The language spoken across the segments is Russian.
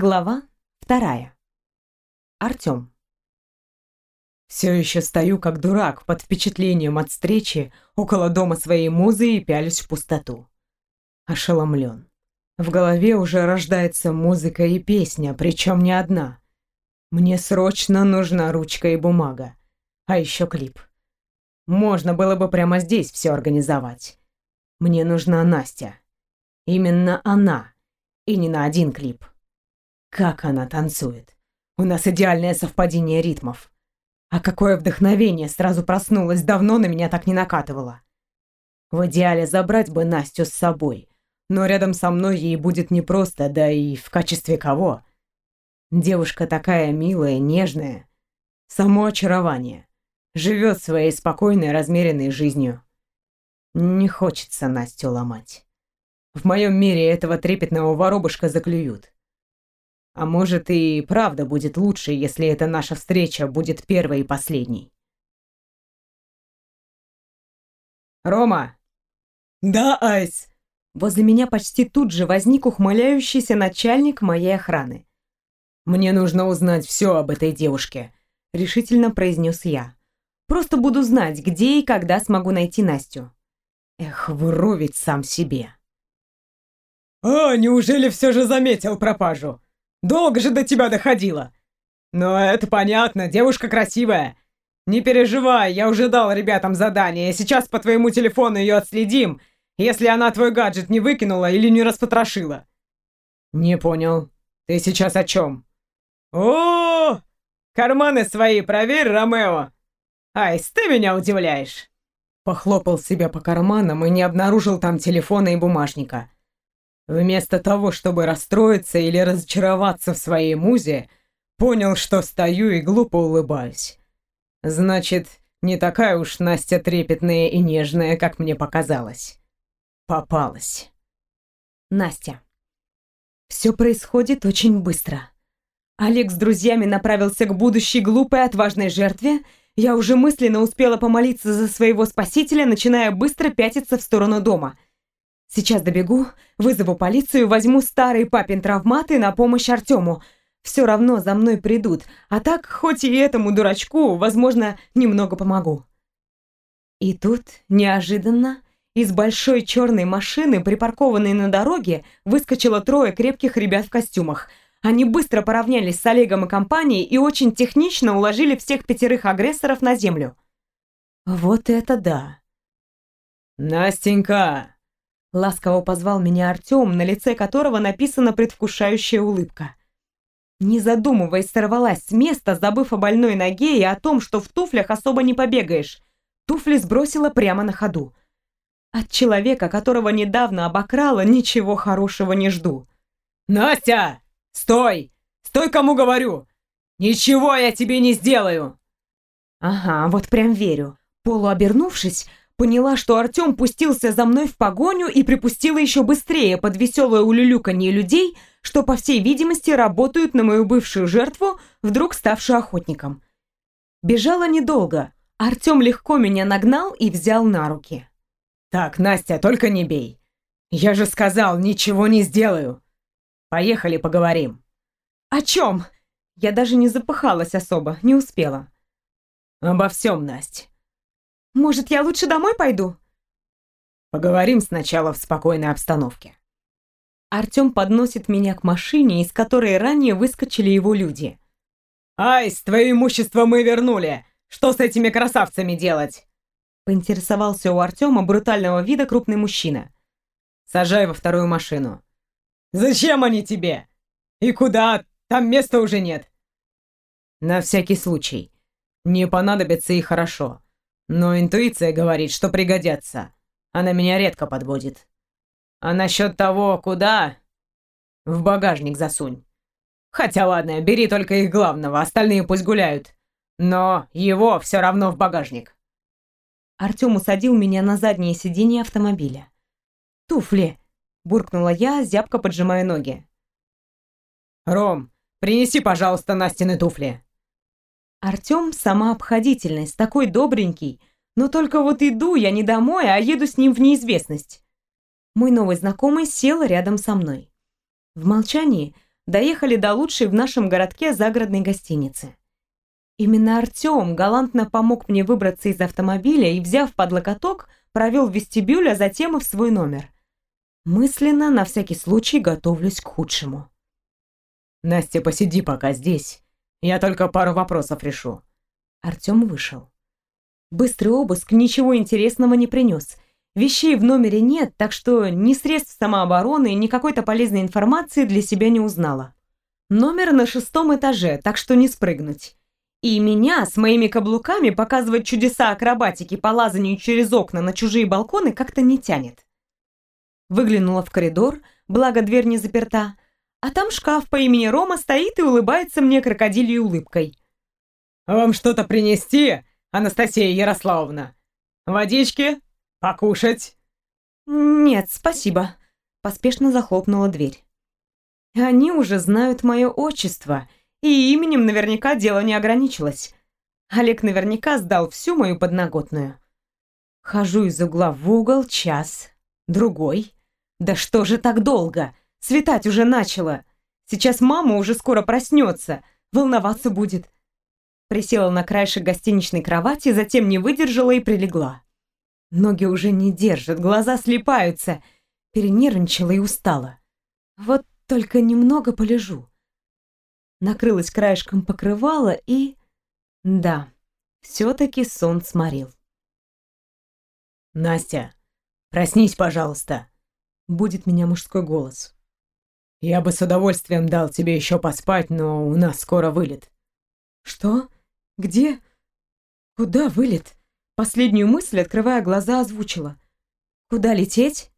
Глава вторая. Артём. Все еще стою как дурак под впечатлением от встречи около дома своей музы и пялюсь в пустоту. Ошеломлен. В голове уже рождается музыка и песня, причем не одна. Мне срочно нужна ручка и бумага. А еще клип. Можно было бы прямо здесь все организовать. Мне нужна Настя. Именно она. И не на один клип. Как она танцует. У нас идеальное совпадение ритмов. А какое вдохновение сразу проснулось, давно на меня так не накатывало. В идеале забрать бы Настю с собой, но рядом со мной ей будет непросто, да и в качестве кого. Девушка такая милая, нежная, само очарование. Живет своей спокойной, размеренной жизнью. Не хочется Настю ломать. В моем мире этого трепетного воробушка заклюют. А может и правда будет лучше, если эта наша встреча будет первой и последней. Рома. Да, Айс. Возле меня почти тут же возник ухмыляющийся начальник моей охраны. Мне нужно узнать все об этой девушке, решительно произнес я. Просто буду знать, где и когда смогу найти Настю. Эх, вру ведь сам себе. «А, неужели все же заметил пропажу? Долго же до тебя доходило. Но это понятно, девушка красивая. Не переживай, я уже дал ребятам задание. Сейчас по твоему телефону ее отследим, если она твой гаджет не выкинула или не распотрошила. Не понял. Ты сейчас о чем? О, карманы свои проверь, Ромео. Айс, ты меня удивляешь. Похлопал себя по карманам и не обнаружил там телефона и бумажника. Вместо того, чтобы расстроиться или разочароваться в своей музе, понял, что стою и глупо улыбаюсь. Значит, не такая уж Настя трепетная и нежная, как мне показалось. Попалась. Настя. Все происходит очень быстро. Олег с друзьями направился к будущей глупой отважной жертве. Я уже мысленно успела помолиться за своего спасителя, начиная быстро пятиться в сторону дома — Сейчас добегу, вызову полицию, возьму старый папин травмат и на помощь Артему. Все равно за мной придут, а так, хоть и этому дурачку, возможно, немного помогу. И тут, неожиданно, из большой черной машины, припаркованной на дороге, выскочило трое крепких ребят в костюмах. Они быстро поравнялись с Олегом и компанией и очень технично уложили всех пятерых агрессоров на землю. Вот это да! «Настенька!» Ласково позвал меня Артём, на лице которого написана предвкушающая улыбка. Не задумываясь, сорвалась с места, забыв о больной ноге и о том, что в туфлях особо не побегаешь. Туфли сбросила прямо на ходу. От человека, которого недавно обокрала, ничего хорошего не жду. «Настя! Стой! Стой, кому говорю! Ничего я тебе не сделаю!» Ага, вот прям верю. Полуобернувшись, Поняла, что Артём пустился за мной в погоню и припустила еще быстрее под веселое улюлюканье людей, что, по всей видимости, работают на мою бывшую жертву, вдруг ставшую охотником. Бежала недолго. Артём легко меня нагнал и взял на руки. «Так, Настя, только не бей. Я же сказал, ничего не сделаю. Поехали поговорим». «О чем?» Я даже не запыхалась особо, не успела. «Обо всем, Настя. Может, я лучше домой пойду? Поговорим сначала в спокойной обстановке. Артём подносит меня к машине, из которой ранее выскочили его люди. «Айс, твое имущество мы вернули! Что с этими красавцами делать?» Поинтересовался у Артёма брутального вида крупный мужчина. «Сажай во вторую машину». «Зачем они тебе? И куда? Там места уже нет». «На всякий случай. Не понадобится и хорошо. Но интуиция говорит, что пригодятся. Она меня редко подводит. А насчет того, куда... В багажник засунь. Хотя ладно, бери только их главного, остальные пусть гуляют. Но его все равно в багажник. Артем усадил меня на заднее сиденье автомобиля. «Туфли!» — буркнула я, зябко поджимая ноги. «Ром, принеси, пожалуйста, Настины туфли!» Артём сама обходительность, такой добренький, но только вот иду я не домой, а еду с ним в неизвестность. Мой новый знакомый сел рядом со мной. В молчании доехали до лучшей в нашем городке загородной гостиницы. Именно Артем галантно помог мне выбраться из автомобиля и, взяв под локоток, провел в вестибюль, а затем и в свой номер. Мысленно, на всякий случай, готовлюсь к худшему. «Настя, посиди пока здесь. Я только пару вопросов решу». Артем вышел. Быстрый обыск ничего интересного не принес. Вещей в номере нет, так что ни средств самообороны, ни какой-то полезной информации для себя не узнала. Номер на шестом этаже, так что не спрыгнуть. И меня с моими каблуками показывать чудеса акробатики по лазанию через окна на чужие балконы как-то не тянет. Выглянула в коридор, благо дверь не заперта, а там шкаф по имени Рома стоит и улыбается мне крокодильей улыбкой. «Вам что-то принести, Анастасия Ярославовна? Водички? Покушать?» «Нет, спасибо», — поспешно захлопнула дверь. «Они уже знают мое отчество и именем наверняка дело не ограничилось. Олег наверняка сдал всю мою подноготную. Хожу из угла в угол час, другой. Да что же так долго? Светать уже начало. Сейчас мама уже скоро проснется, волноваться будет. Присела на краешек гостиничной кровати, затем не выдержала и прилегла. Ноги уже не держат, глаза слепаются. Перенервничала и устала. Вот только немного полежу накрылась краешком покрывала и... Да, все-таки сон сморил. «Настя, проснись, пожалуйста!» Будет меня мужской голос. «Я бы с удовольствием дал тебе еще поспать, но у нас скоро вылет». «Что? Где? Куда вылет?» Последнюю мысль, открывая глаза, озвучила. «Куда лететь?»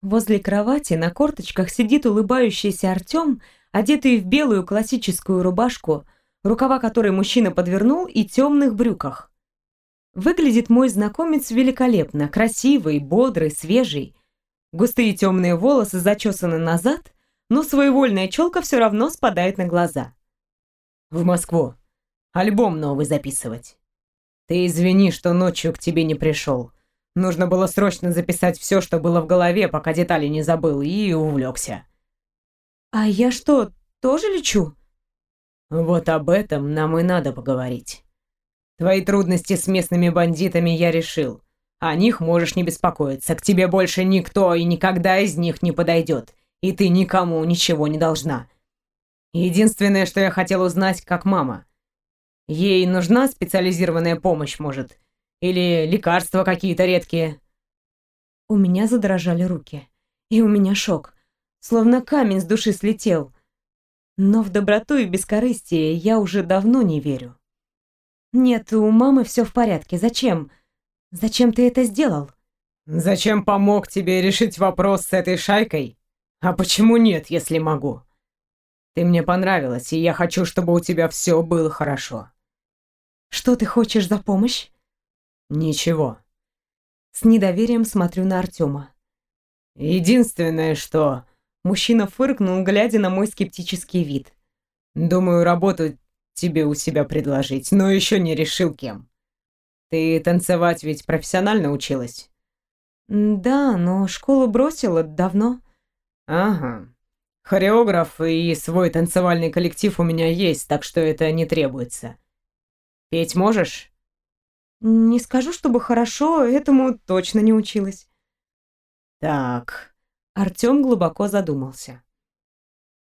Возле кровати на корточках сидит улыбающийся Артем одетый в белую классическую рубашку, рукава которой мужчина подвернул, и темных брюках. Выглядит мой знакомец великолепно, красивый, бодрый, свежий. Густые темные волосы зачесаны назад, но своевольная челка все равно спадает на глаза. «В Москву. Альбом новый записывать. Ты извини, что ночью к тебе не пришел. Нужно было срочно записать все, что было в голове, пока детали не забыл, и увлекся. «А я что, тоже лечу?» «Вот об этом нам и надо поговорить. Твои трудности с местными бандитами я решил. О них можешь не беспокоиться. К тебе больше никто и никогда из них не подойдет. И ты никому ничего не должна. Единственное, что я хотел узнать, как мама. Ей нужна специализированная помощь, может? Или лекарства какие-то редкие?» У меня задрожали руки. И у меня шок словно камень с души слетел. Но в доброту и бескорыстие я уже давно не верю. Нет, у мамы все в порядке. Зачем? Зачем ты это сделал? Зачем помог тебе решить вопрос с этой шайкой? А почему нет, если могу? Ты мне понравилась, и я хочу, чтобы у тебя все было хорошо. Что ты хочешь за помощь? Ничего. С недоверием смотрю на Артема. Единственное, что Мужчина фыркнул, глядя на мой скептический вид. «Думаю, работу тебе у себя предложить, но еще не решил кем. Ты танцевать ведь профессионально училась?» «Да, но школу бросила давно». «Ага. Хореограф и свой танцевальный коллектив у меня есть, так что это не требуется. Петь можешь?» «Не скажу, чтобы хорошо, этому точно не училась». «Так, Артём глубоко задумался.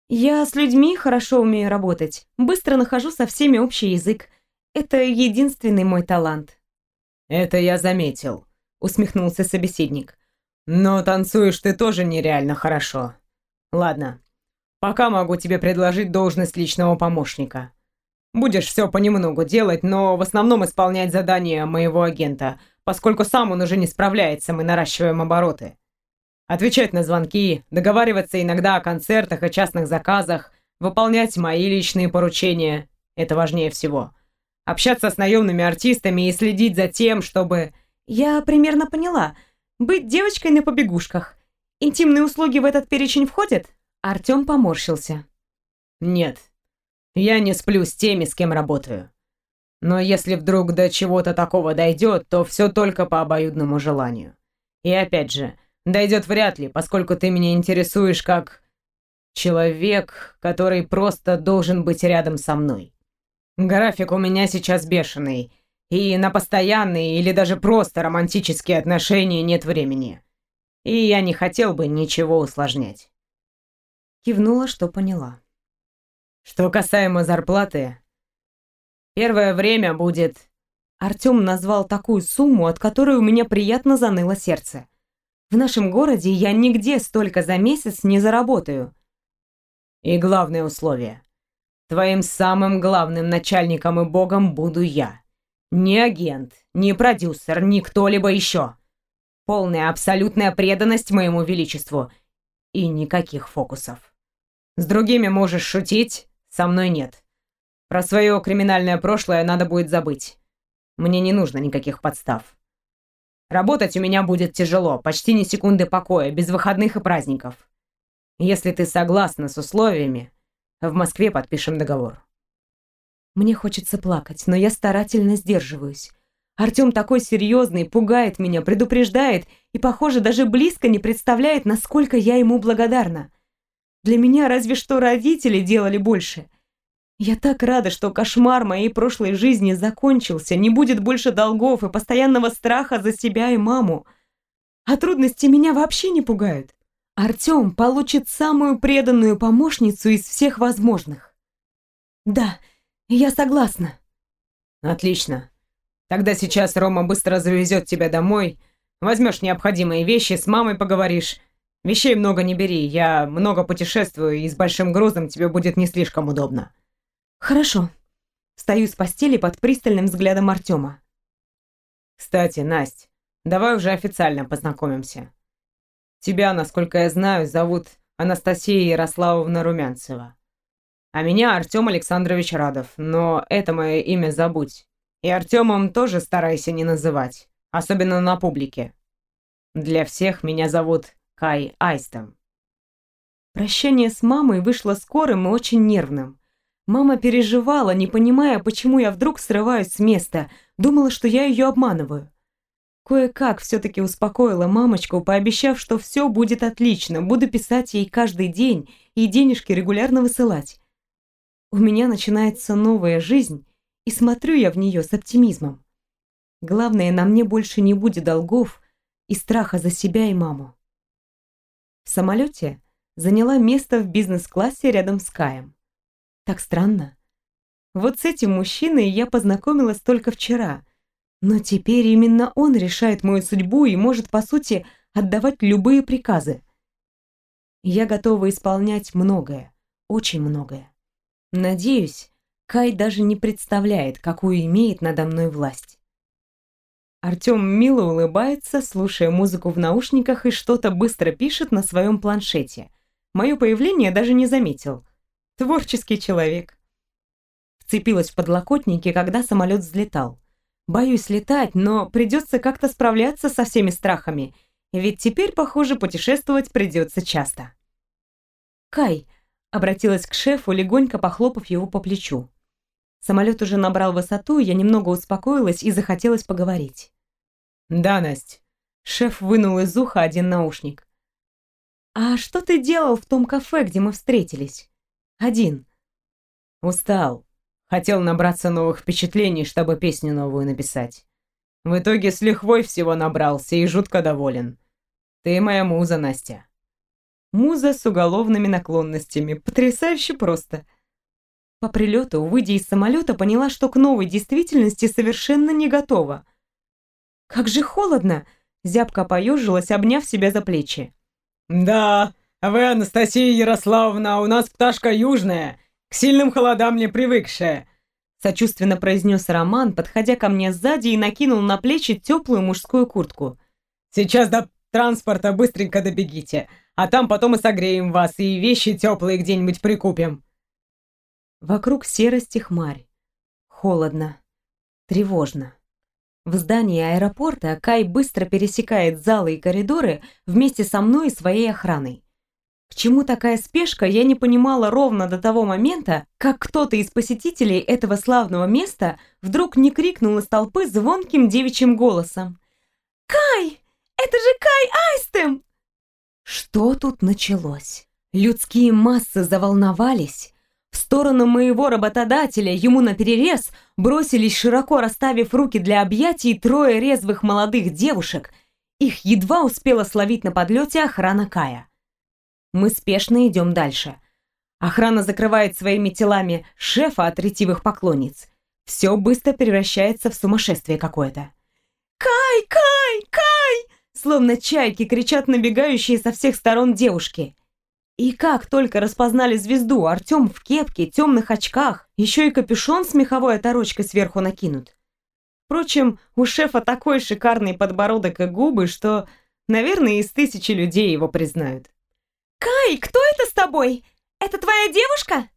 «Я с людьми хорошо умею работать, быстро нахожу со всеми общий язык. Это единственный мой талант». «Это я заметил», — усмехнулся собеседник. «Но танцуешь ты тоже нереально хорошо. Ладно, пока могу тебе предложить должность личного помощника. Будешь все понемногу делать, но в основном исполнять задания моего агента, поскольку сам он уже не справляется, мы наращиваем обороты. Отвечать на звонки, договариваться иногда о концертах и частных заказах, выполнять мои личные поручения – это важнее всего. Общаться с наемными артистами и следить за тем, чтобы... Я примерно поняла. Быть девочкой на побегушках. Интимные услуги в этот перечень входят? Артём поморщился. Нет. Я не сплю с теми, с кем работаю. Но если вдруг до чего-то такого дойдет, то все только по обоюдному желанию. И опять же, Дойдет вряд ли, поскольку ты меня интересуешь как... Человек, который просто должен быть рядом со мной. График у меня сейчас бешеный, и на постоянные или даже просто романтические отношения нет времени. И я не хотел бы ничего усложнять. Кивнула, что поняла. Что касаемо зарплаты, первое время будет... Артём назвал такую сумму, от которой у меня приятно заныло сердце. В нашем городе я нигде столько за месяц не заработаю. И главное условие. Твоим самым главным начальником и богом буду я. Не агент, не продюсер, ни кто-либо еще. Полная абсолютная преданность моему величеству. И никаких фокусов. С другими можешь шутить, со мной нет. Про свое криминальное прошлое надо будет забыть. Мне не нужно никаких подстав. Работать у меня будет тяжело, почти ни секунды покоя, без выходных и праздников. Если ты согласна с условиями, в Москве подпишем договор. Мне хочется плакать, но я старательно сдерживаюсь. Артём такой серьезный, пугает меня, предупреждает и, похоже, даже близко не представляет, насколько я ему благодарна. Для меня разве что родители делали больше. Я так рада, что кошмар моей прошлой жизни закончился, не будет больше долгов и постоянного страха за себя и маму. А трудности меня вообще не пугают. Артём получит самую преданную помощницу из всех возможных. Да, я согласна. Отлично. Тогда сейчас Рома быстро завезет тебя домой, возьмешь необходимые вещи, с мамой поговоришь. Вещей много не бери, я много путешествую, и с большим грузом тебе будет не слишком удобно. Хорошо. Стою с постели под пристальным взглядом Артема. Кстати, Насть, давай уже официально познакомимся. Тебя, насколько я знаю, зовут Анастасия Ярославовна Румянцева. А меня Артем Александрович Радов, но это мое имя забудь. И Артемом тоже старайся не называть, особенно на публике. Для всех меня зовут Кай Айстом. Прощание с мамой вышло скорым и очень нервным. Мама переживала, не понимая, почему я вдруг срываюсь с места, думала, что я ее обманываю. Кое-как все-таки успокоила мамочку, пообещав, что все будет отлично, буду писать ей каждый день и денежки регулярно высылать. У меня начинается новая жизнь, и смотрю я в нее с оптимизмом. Главное, на мне больше не будет долгов и страха за себя и маму. В самолете заняла место в бизнес-классе рядом с Каем. Так странно. Вот с этим мужчиной я познакомилась только вчера, но теперь именно он решает мою судьбу и может, по сути, отдавать любые приказы. Я готова исполнять многое, очень многое. Надеюсь, Кай даже не представляет, какую имеет надо мной власть. Артём мило улыбается, слушая музыку в наушниках и что-то быстро пишет на своем планшете. Мое появление даже не заметил. Творческий человек. Вцепилась в подлокотники, когда самолет взлетал. Боюсь летать, но придется как-то справляться со всеми страхами, ведь теперь, похоже, путешествовать придется часто. «Кай», — обратилась к шефу, легонько похлопав его по плечу. Самолет уже набрал высоту, я немного успокоилась и захотелось поговорить. «Да, Насть». Шеф вынул из уха один наушник. «А что ты делал в том кафе, где мы встретились?» Один. Устал. Хотел набраться новых впечатлений, чтобы песню новую написать. В итоге с лихвой всего набрался и жутко доволен. Ты моя муза, Настя. Муза с уголовными наклонностями. Потрясающе просто. По прилету, выйдя из самолета, поняла, что к новой действительности совершенно не готова. «Как же холодно!» Зябко поежилась, обняв себя за плечи. «Да, а вы, Анастасия Ярославовна, у нас пташка южная, к сильным холодам не привыкшая», сочувственно произнес Роман, подходя ко мне сзади и накинул на плечи теплую мужскую куртку. «Сейчас до транспорта быстренько добегите, а там потом и согреем вас, и вещи теплые где-нибудь прикупим». Вокруг серости хмарь. Холодно. Тревожно. В здании аэропорта Кай быстро пересекает залы и коридоры вместе со мной и своей охраной. К чему такая спешка, я не понимала ровно до того момента, как кто-то из посетителей этого славного места вдруг не крикнул из толпы звонким девичьим голосом. «Кай! Это же Кай Айстем!» Что тут началось? Людские массы заволновались. В сторону моего работодателя, ему наперерез, бросились широко расставив руки для объятий трое резвых молодых девушек. Их едва успела словить на подлете охрана Кая. Мы спешно идем дальше. Охрана закрывает своими телами шефа от ретивых поклонниц. Все быстро превращается в сумасшествие какое-то. «Кай! Кай! Кай!» Словно чайки кричат набегающие со всех сторон девушки. И как только распознали звезду, Артем в кепке, темных очках, еще и капюшон с меховой оторочкой сверху накинут. Впрочем, у шефа такой шикарный подбородок и губы, что, наверное, из тысячи людей его признают. «Кай, кто это с тобой? Это твоя девушка?»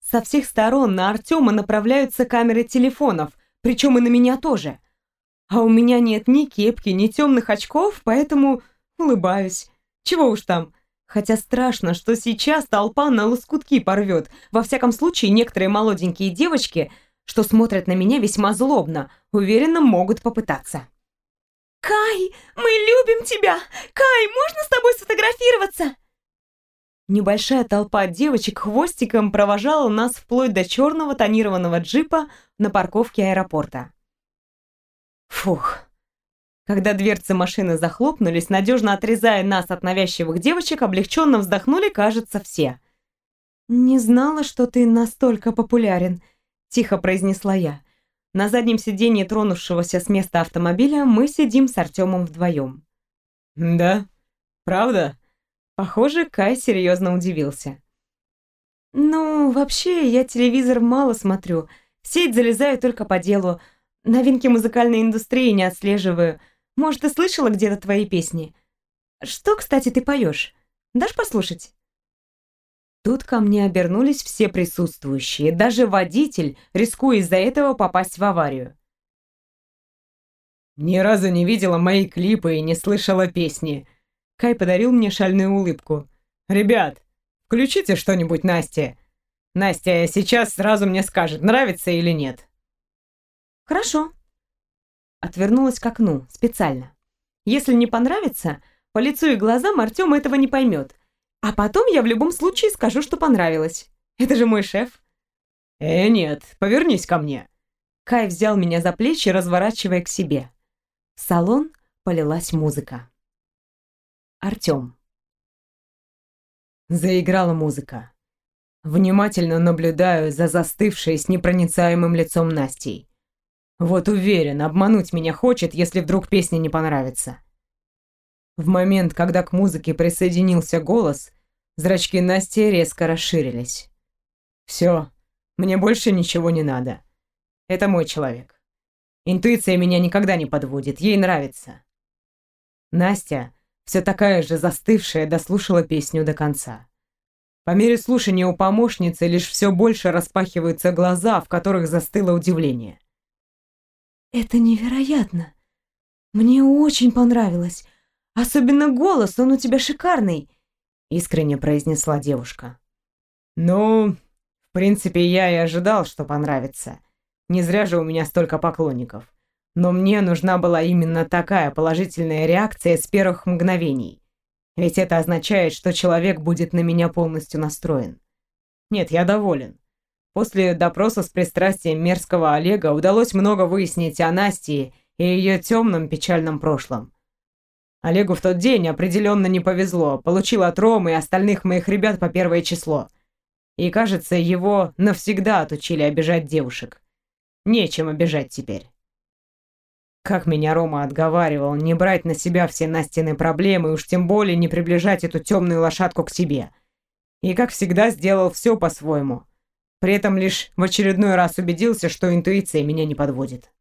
Со всех сторон на Артема направляются камеры телефонов, причем и на меня тоже. А у меня нет ни кепки, ни темных очков, поэтому улыбаюсь. Чего уж там, Хотя страшно, что сейчас толпа на лоскутки порвет. Во всяком случае, некоторые молоденькие девочки, что смотрят на меня весьма злобно, уверенно могут попытаться. «Кай, мы любим тебя! Кай, можно с тобой сфотографироваться?» Небольшая толпа девочек хвостиком провожала нас вплоть до черного тонированного джипа на парковке аэропорта. Фух, когда дверцы машины захлопнулись, надежно отрезая нас от навязчивых девочек, облегченно вздохнули, кажется, все. «Не знала, что ты настолько популярен», — тихо произнесла я. На заднем сиденье тронувшегося с места автомобиля мы сидим с Артемом вдвоем. «Да? Правда?» Похоже, Кай серьезно удивился. «Ну, вообще, я телевизор мало смотрю. В сеть залезаю только по делу. Новинки музыкальной индустрии не отслеживаю. Может, и слышала где-то твои песни. Что, кстати, ты поешь? Дашь послушать?» Тут ко мне обернулись все присутствующие, даже водитель, рискуя из-за этого попасть в аварию. «Ни разу не видела мои клипы и не слышала песни». Кай подарил мне шальную улыбку. «Ребят, включите что-нибудь Насте. Настя сейчас сразу мне скажет, нравится или нет». «Хорошо», Отвернулась к окну, специально. Если не понравится, по лицу и глазам Артем этого не поймет. А потом я в любом случае скажу, что понравилось. Это же мой шеф. «Э, нет, повернись ко мне». Кай взял меня за плечи, разворачивая к себе. В салон полилась музыка. Артем. Заиграла музыка. Внимательно наблюдаю за застывшей с непроницаемым лицом Настей. Вот уверен, обмануть меня хочет, если вдруг песня не понравится. В момент, когда к музыке присоединился голос, зрачки Насти резко расширились. Все, мне больше ничего не надо. Это мой человек. Интуиция меня никогда не подводит, ей нравится. Настя, все такая же застывшая, дослушала песню до конца. По мере слушания у помощницы лишь все больше распахиваются глаза, в которых застыло удивление. «Это невероятно! Мне очень понравилось. Особенно голос, он у тебя шикарный!» Искренне произнесла девушка. «Ну, в принципе, я и ожидал, что понравится. Не зря же у меня столько поклонников. Но мне нужна была именно такая положительная реакция с первых мгновений. Ведь это означает, что человек будет на меня полностью настроен. Нет, я доволен. После допроса с пристрастием мерзкого Олега удалось много выяснить о Насте и ее темном печальном прошлом. Олегу в тот день определенно не повезло, получил от Ромы и остальных моих ребят по первое число. И, кажется, его навсегда отучили обижать девушек. Нечем обижать теперь. Как меня Рома отговаривал не брать на себя все Настины проблемы, уж тем более не приближать эту темную лошадку к себе. И, как всегда, сделал все по-своему. При этом лишь в очередной раз убедился, что интуиция меня не подводит.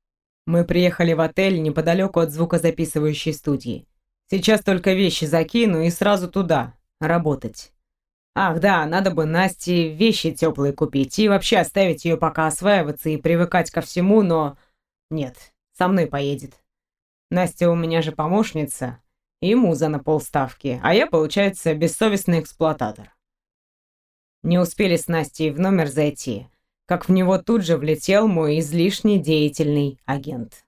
Мы приехали в отель неподалеку от звукозаписывающей студии. Сейчас только вещи закину и сразу туда, работать. Ах да, надо бы Насте вещи теплые купить и вообще оставить ее пока осваиваться и привыкать ко всему, но... Нет, со мной поедет. Настя у меня же помощница и муза на полставки, а я, получается, бессовестный эксплуататор. Не успели с Настей в номер зайти, как в него тут же влетел мой излишне деятельный агент.